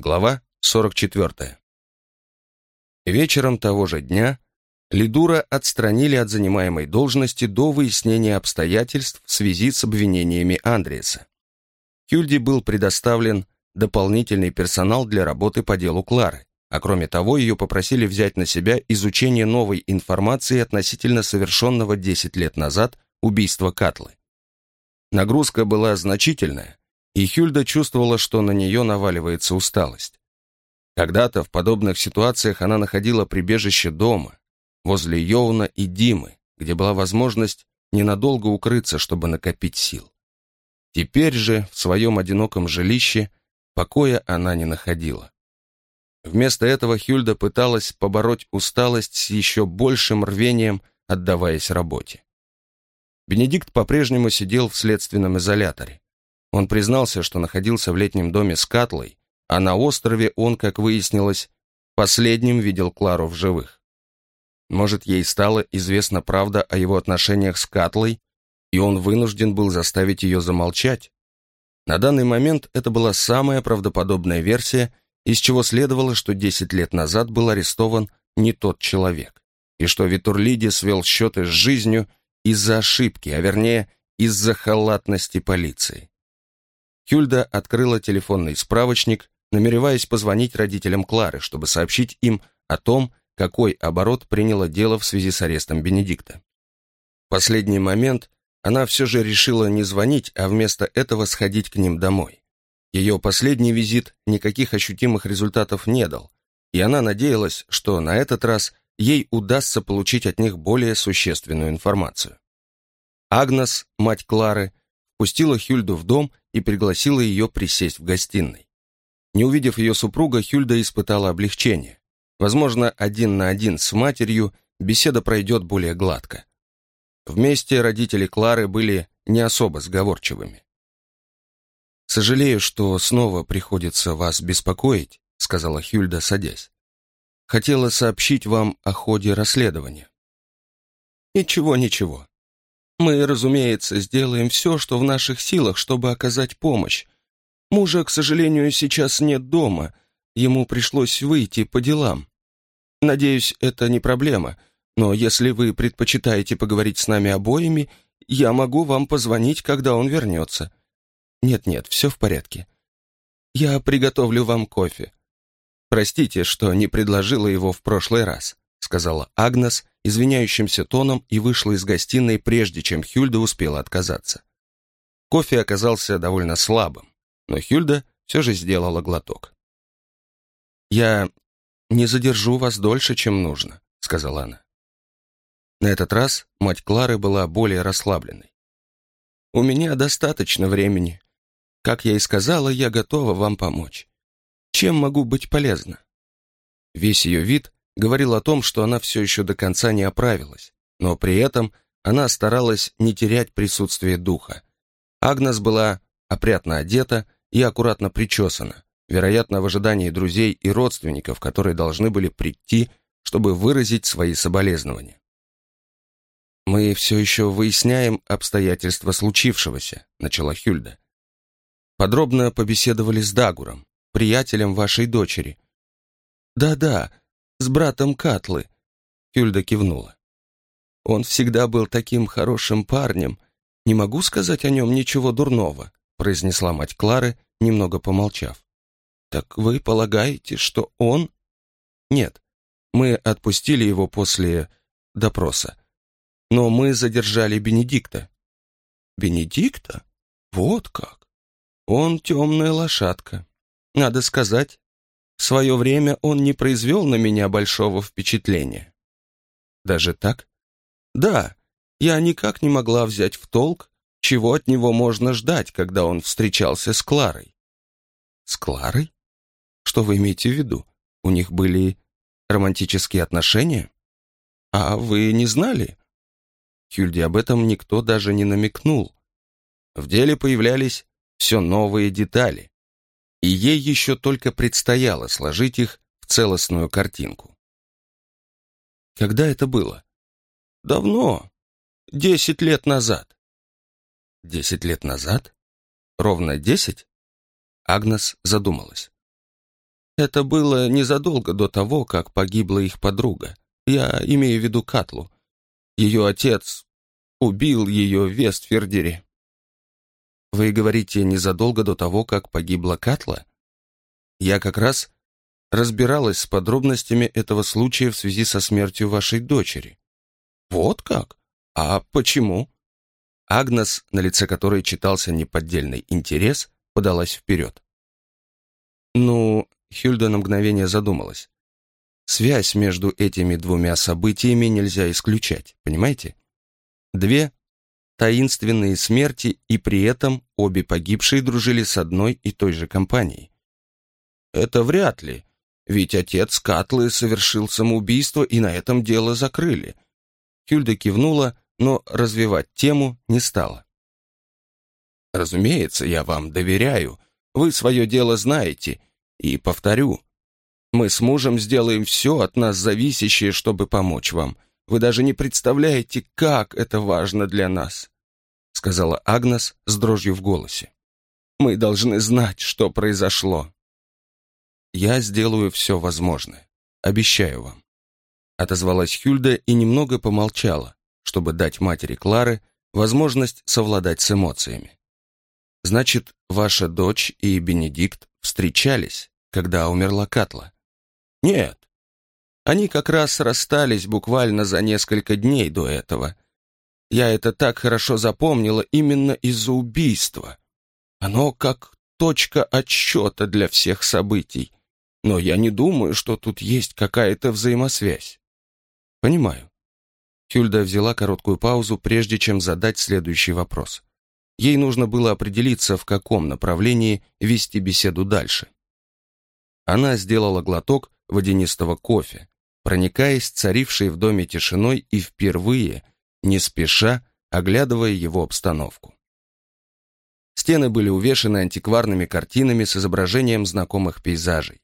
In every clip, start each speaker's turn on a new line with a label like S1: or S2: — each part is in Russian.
S1: Глава 44. Вечером того же дня Лидура отстранили от занимаемой должности до выяснения обстоятельств в связи с обвинениями Андреаса. Хюльде был предоставлен дополнительный персонал для работы по делу Клары, а кроме того ее попросили взять на себя изучение новой информации относительно совершенного 10 лет назад убийства Катлы. Нагрузка была значительная, и Хюльда чувствовала, что на нее наваливается усталость. Когда-то в подобных ситуациях она находила прибежище дома, возле Йоуна и Димы, где была возможность ненадолго укрыться, чтобы накопить сил. Теперь же в своем одиноком жилище покоя она не находила. Вместо этого Хюльда пыталась побороть усталость с еще большим рвением, отдаваясь работе. Бенедикт по-прежнему сидел в следственном изоляторе. Он признался, что находился в летнем доме с Катлой, а на острове он, как выяснилось, последним видел Клару в живых. Может, ей стала известна правда о его отношениях с Катлой, и он вынужден был заставить ее замолчать? На данный момент это была самая правдоподобная версия, из чего следовало, что 10 лет назад был арестован не тот человек, и что Витурлиди свел счеты с жизнью из-за ошибки, а вернее, из-за халатности полиции. Хюльда открыла телефонный справочник, намереваясь позвонить родителям Клары, чтобы сообщить им о том, какой оборот приняло дело в связи с арестом Бенедикта. В последний момент она все же решила не звонить, а вместо этого сходить к ним домой. Ее последний визит никаких ощутимых результатов не дал, и она надеялась, что на этот раз ей удастся получить от них более существенную информацию. Агнес, мать Клары, пустила Хюльду в дом и пригласила ее присесть в гостиной. Не увидев ее супруга, Хюльда испытала облегчение. Возможно, один на один с матерью беседа пройдет более гладко. Вместе родители Клары были не особо сговорчивыми. «Сожалею, что снова приходится вас беспокоить», — сказала Хюльда, садясь. «Хотела сообщить вам о ходе расследования». «Ничего, ничего. Мы, разумеется, сделаем все, что в наших силах, чтобы оказать помощь. Мужа, к сожалению, сейчас нет дома. Ему пришлось выйти по делам. Надеюсь, это не проблема, но если вы предпочитаете поговорить с нами обоими, я могу вам позвонить, когда он вернется. Нет-нет, все в порядке. Я приготовлю вам кофе. Простите, что не предложила его в прошлый раз, сказала Агнес, извиняющимся тоном и вышла из гостиной, прежде чем Хюльда успела отказаться. Кофе оказался довольно слабым, но Хюльда все же сделала глоток. «Я не задержу вас дольше, чем нужно», — сказала она. На этот раз мать Клары была более расслабленной. «У меня достаточно времени. Как я и сказала, я готова вам помочь. Чем могу быть полезна?» Весь ее вид говорил о том, что она все еще до конца не оправилась, но при этом она старалась не терять присутствие духа. Агнес была опрятно одета и аккуратно причесана, вероятно, в ожидании друзей и родственников, которые должны были прийти, чтобы выразить свои соболезнования. «Мы все еще выясняем обстоятельства случившегося», — начала Хюльда. «Подробно побеседовали с Дагуром, приятелем вашей дочери». «Да-да, с братом Катлы», — Хюльда кивнула. «Он всегда был таким хорошим парнем. Не могу сказать о нем ничего дурного», — произнесла мать Клары, немного помолчав. «Так вы полагаете, что он...» «Нет, мы отпустили его после допроса. Но мы задержали Бенедикта». «Бенедикта? Вот как! Он темная лошадка. Надо сказать, в свое время он не произвел на меня большого впечатления. Даже так? Да, я никак не могла взять в толк, чего от него можно ждать, когда он встречался с Кларой. С Кларой? Что вы имеете в виду? У них были романтические отношения? А вы не знали? Хюльде об этом никто даже не намекнул. В деле появлялись все новые детали и ей еще только предстояло сложить их в целостную картинку. Когда это было? Давно. Десять лет назад. Десять лет назад? Ровно десять? Агнес задумалась. Это было незадолго до того, как погибла их подруга. Я имею в виду Катлу. Ее отец убил ее в Вестфердере. Вы говорите, незадолго до того, как погибла Катла? Я как раз разбиралась с подробностями этого случая в связи со смертью вашей дочери. Вот как? А почему? Агнес, на лице которой читался неподдельный интерес, подалась вперед. Ну, Хюльда на мгновение задумалась. Связь между этими двумя событиями нельзя исключать, понимаете? Две таинственные смерти, и при этом обе погибшие дружили с одной и той же компанией. Это вряд ли, ведь отец Катлы совершил самоубийство, и на этом дело закрыли. Хюльда кивнула, но развивать тему не стала. «Разумеется, я вам доверяю. Вы свое дело знаете. И повторю, мы с мужем сделаем все от нас зависящее, чтобы помочь вам. Вы даже не представляете, как это важно для нас», сказала Агнес с дрожью в голосе. «Мы должны знать, что произошло». «Я сделаю все возможное. Обещаю вам», отозвалась Хюльда и немного помолчала, чтобы дать матери Клары возможность совладать с эмоциями. «Значит, ваша дочь и Бенедикт встречались, когда умерла Катла?» «Нет, они как раз расстались буквально за несколько дней до этого. Я это так хорошо запомнила именно из-за убийства. Оно как точка отсчета для всех событий. Но я не думаю, что тут есть какая-то взаимосвязь. Понимаю. Хюльда взяла короткую паузу, прежде чем задать следующий вопрос. Ей нужно было определиться, в каком направлении вести беседу дальше. Она сделала глоток водянистого кофе, проникаясь царившей в доме тишиной и впервые, не спеша, оглядывая его обстановку. Стены были увешаны антикварными картинами с изображением знакомых пейзажей.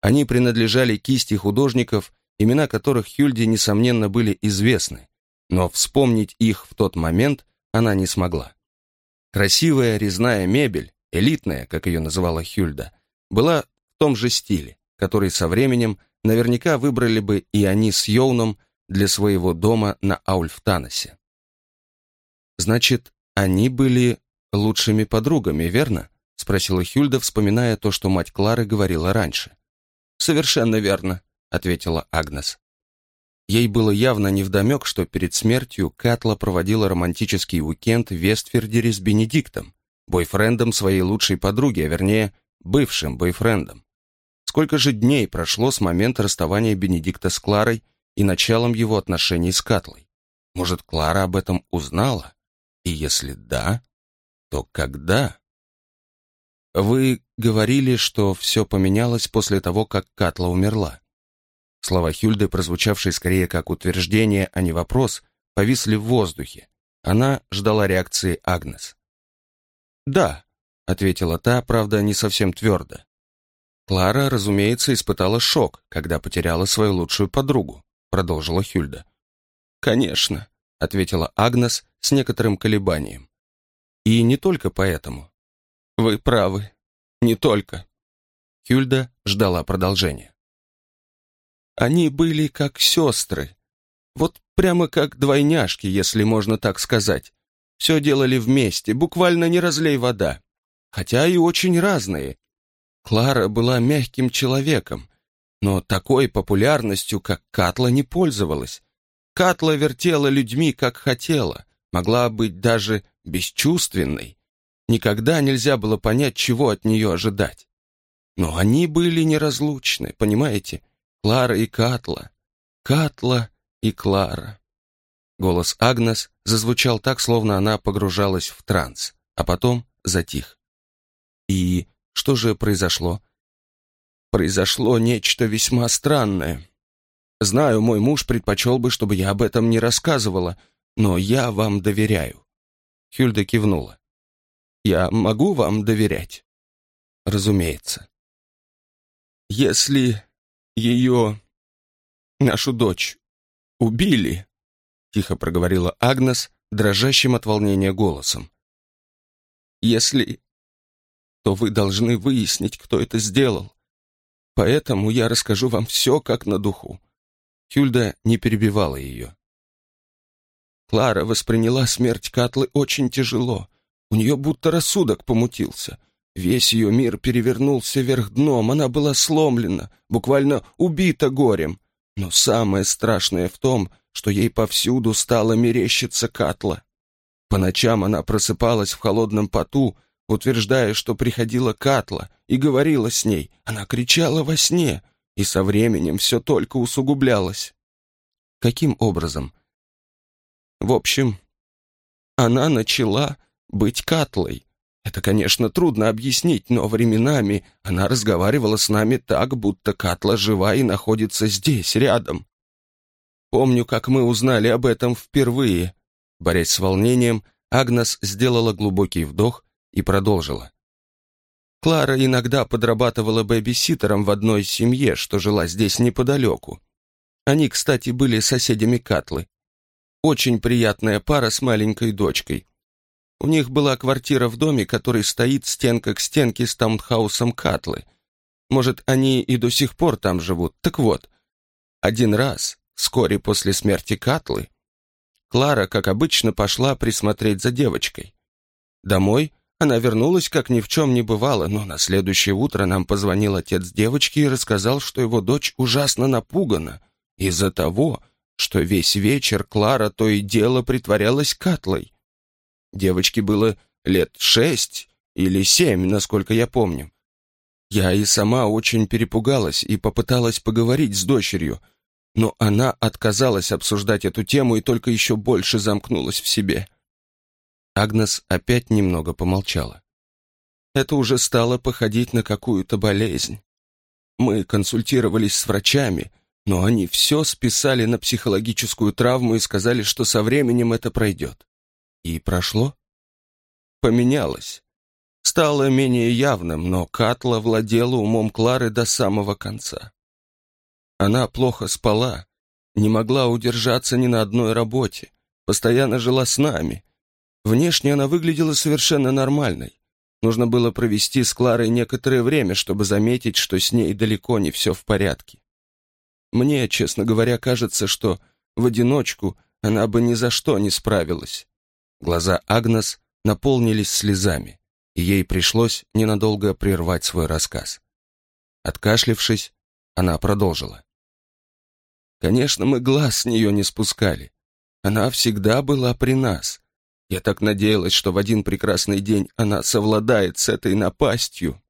S1: Они принадлежали кисти художников, имена которых Хюльде, несомненно, были известны, но вспомнить их в тот момент она не смогла. Красивая резная мебель, элитная, как ее называла Хюльда, была в том же стиле, который со временем наверняка выбрали бы и они с Йоуном для своего дома на Аульфтаносе. «Значит, они были лучшими подругами, верно?» — спросила Хюльда, вспоминая то, что мать Клары говорила раньше. «Совершенно верно», — ответила Агнес. Ей было явно невдомек, что перед смертью Катла проводила романтический уикенд в Вестфердере с Бенедиктом, бойфрендом своей лучшей подруги, а вернее, бывшим бойфрендом. Сколько же дней прошло с момента расставания Бенедикта с Кларой и началом его отношений с Катлой? Может, Клара об этом узнала? И если да, то когда? Вы говорили, что все поменялось после того, как Катла умерла. Слова Хюльды, прозвучавшие скорее как утверждение, а не вопрос, повисли в воздухе. Она ждала реакции Агнес. «Да», — ответила та, правда, не совсем твердо. Клара, разумеется, испытала шок, когда потеряла свою лучшую подругу, продолжила Хюльда. Конечно, ответила Агнес с некоторым колебанием. И не только поэтому. Вы правы, не только. Хюльда ждала продолжения. Они были как сестры. Вот прямо как двойняшки, если можно так сказать. Все делали вместе, буквально не разлей вода. Хотя и очень разные, Клара была мягким человеком, но такой популярностью, как Катла, не пользовалась. Катла вертела людьми, как хотела, могла быть даже бесчувственной. Никогда нельзя было понять, чего от нее ожидать. Но они были неразлучны, понимаете? Клара и Катла. Катла и Клара. Голос Агнес зазвучал так, словно она погружалась в транс, а потом затих. И что же произошло? Произошло нечто весьма странное. Знаю, мой муж предпочел бы, чтобы я об этом не рассказывала, но я вам доверяю. Хюльда кивнула. Я могу вам доверять? Разумеется. Если ее, нашу дочь, убили, тихо проговорила Агнес, дрожащим от волнения голосом. Если то вы должны выяснить, кто это сделал.
S2: Поэтому я расскажу вам все как на духу».
S1: Хюльда не перебивала ее.
S2: Клара восприняла смерть Катлы очень тяжело. У нее будто рассудок помутился. Весь ее мир перевернулся вверх дном, она была сломлена, буквально убита горем. Но самое страшное в том, что ей повсюду стало мерещиться Катла. По ночам она просыпалась в холодном поту, утверждая, что приходила Катла и говорила с ней. Она кричала во сне, и со временем все только усугублялось.
S1: Каким образом?
S2: В общем, она начала быть Катлой. Это, конечно, трудно объяснить, но временами она разговаривала с нами так, будто Катла жива и находится здесь, рядом. Помню, как мы узнали об этом впервые. Борясь с волнением, Агнес сделала глубокий вдох и продолжила. Клара иногда подрабатывала бэбиситером в одной семье, что жила здесь неподалеку. Они, кстати, были соседями Катлы. Очень приятная пара с маленькой дочкой. У них была квартира в доме, который стоит стенка к стенке с таунхаусом Катлы. Может, они и до сих пор там живут. Так вот, один раз, вскоре после смерти Катлы, Клара, как обычно, пошла присмотреть за девочкой. Домой она вернулась, как ни в чем не бывало, но на следующее утро нам позвонил отец девочки и рассказал, что его дочь ужасно напугана из-за того, что весь вечер Клара то и дело притворялась Катлой. Девочке было лет шесть или семь, насколько я помню. Я и сама очень перепугалась и попыталась поговорить с дочерью, но она отказалась обсуждать эту тему и только еще больше замкнулась в себе.
S1: Агнес опять немного помолчала.
S2: Это уже стало походить на какую-то болезнь. Мы консультировались с врачами, но они все списали на психологическую травму и сказали, что со временем это пройдет.
S1: И прошло?
S2: Поменялось. Стало менее явным, но Катла владела умом Клары до самого конца. Она плохо спала, не могла удержаться ни на одной работе, постоянно жила с нами. Внешне она выглядела совершенно нормальной. Нужно было провести с Кларой некоторое время, чтобы заметить, что с ней далеко не все в порядке. Мне, честно говоря, кажется, что в одиночку она бы ни за что не справилась.
S1: Глаза Агнес наполнились слезами, и ей пришлось ненадолго прервать свой рассказ. Откашлившись, она продолжила.
S2: «Конечно, мы глаз с нее не спускали. Она всегда была при нас. Я так надеялась, что в один прекрасный день она совладает с этой напастью».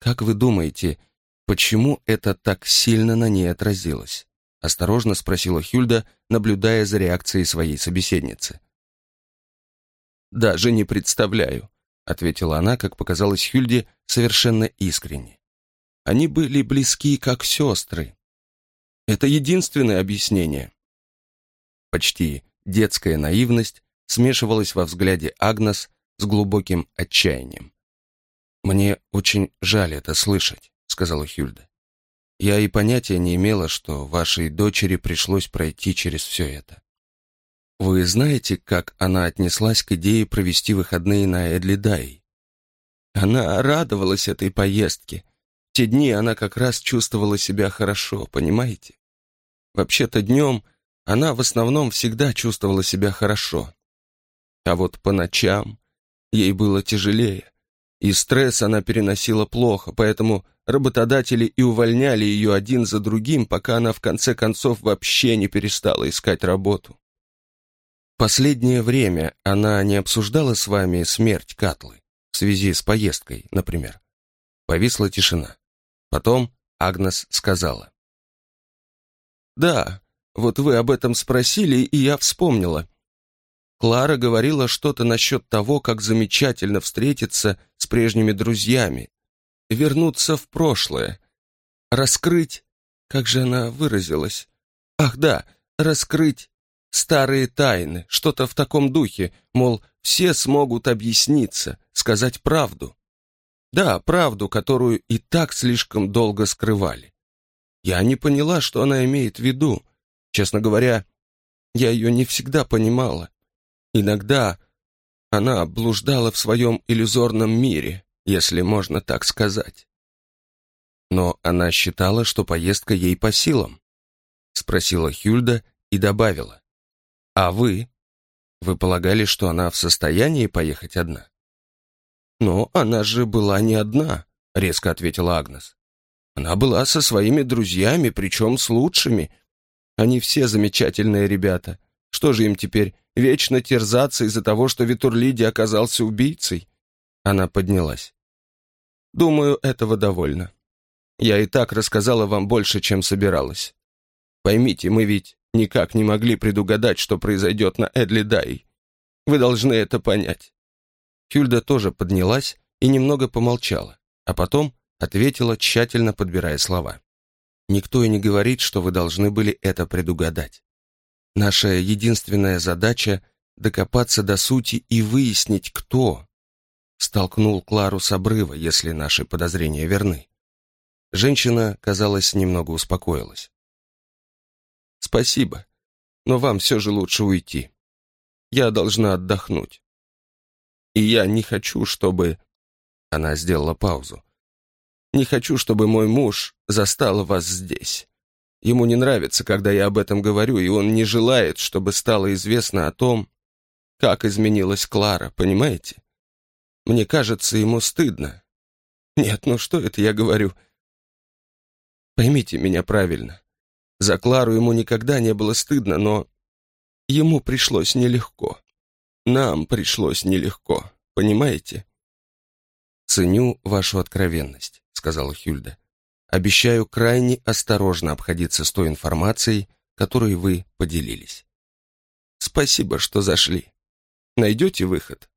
S1: «Как вы думаете, почему это так сильно на ней отразилось?» Осторожно спросила Хюльда, наблюдая за реакцией своей собеседницы.
S2: «Даже не представляю», — ответила она, как показалось Хюльде, совершенно искренне. «Они были близки, как сестры. Это единственное объяснение».
S1: Почти детская наивность смешивалась во взгляде Агнес с глубоким отчаянием. «Мне очень жаль это слышать», — сказала Хюльда. «Я и понятия не имела, что вашей дочери пришлось пройти через все это. Вы знаете, как она отнеслась к идее провести выходные на Эдлидай?
S2: Она радовалась этой поездке. В те дни она как раз чувствовала себя хорошо, понимаете? Вообще-то днем она в основном всегда чувствовала себя хорошо. А вот по ночам ей было тяжелее. И стресс она переносила плохо, поэтому работодатели и увольняли ее один за другим, пока она в конце концов вообще не перестала искать работу.
S1: Последнее время она не обсуждала с вами смерть Катлы в связи с поездкой, например. Повисла тишина. Потом Агнес сказала.
S2: «Да, вот вы об этом спросили, и я вспомнила. Клара говорила что-то насчет того, как замечательно встретиться с прежними друзьями, вернуться в прошлое, раскрыть, как же она выразилась? Ах да, раскрыть старые тайны, что-то в таком духе, мол, все смогут объясниться, сказать правду. Да, правду, которую и так слишком долго скрывали. Я не поняла, что она имеет в виду. Честно говоря, я ее не всегда понимала. Иногда она блуждала в своем иллюзорном мире, если можно так сказать.
S1: Но она считала, что поездка ей по силам. Спросила Хюльда и добавила. А вы? Вы полагали, что она в состоянии поехать одна? Но она же была не одна, резко ответила Агнес. Она была со своими друзьями, причем с лучшими. Они все замечательные ребята. Что же им теперь, вечно терзаться из-за того, что Витурлиди оказался убийцей? Она поднялась. Думаю, этого довольно. Я и так рассказала вам больше, чем собиралась. Поймите, мы ведь никак не могли предугадать, что произойдет на Эдли Дай. Вы должны это понять. Хюльда тоже поднялась и немного помолчала, а потом ответила, тщательно подбирая слова. Никто и не говорит, что вы должны были это предугадать. Наша единственная задача — докопаться до сути и выяснить, кто столкнул Клару с обрыва, если наши подозрения верны. Женщина, казалось, немного успокоилась. «Спасибо, но вам все же лучше уйти. Я должна отдохнуть. И я не хочу, чтобы...» Она сделала паузу. «Не хочу, чтобы мой муж застал вас здесь. Ему не нравится, когда я об этом говорю, и он не желает, чтобы стало известно о том, как изменилась Клара, понимаете? Мне кажется, ему стыдно. Нет, ну что это я говорю? Поймите меня правильно. За Клару ему никогда не было стыдно, но ему пришлось нелегко. Нам пришлось нелегко, понимаете? «Ценю вашу откровенность», — сказала Хюльда. «Обещаю крайне осторожно обходиться с той информацией, которой вы поделились». «Спасибо, что зашли. Найдете выход?»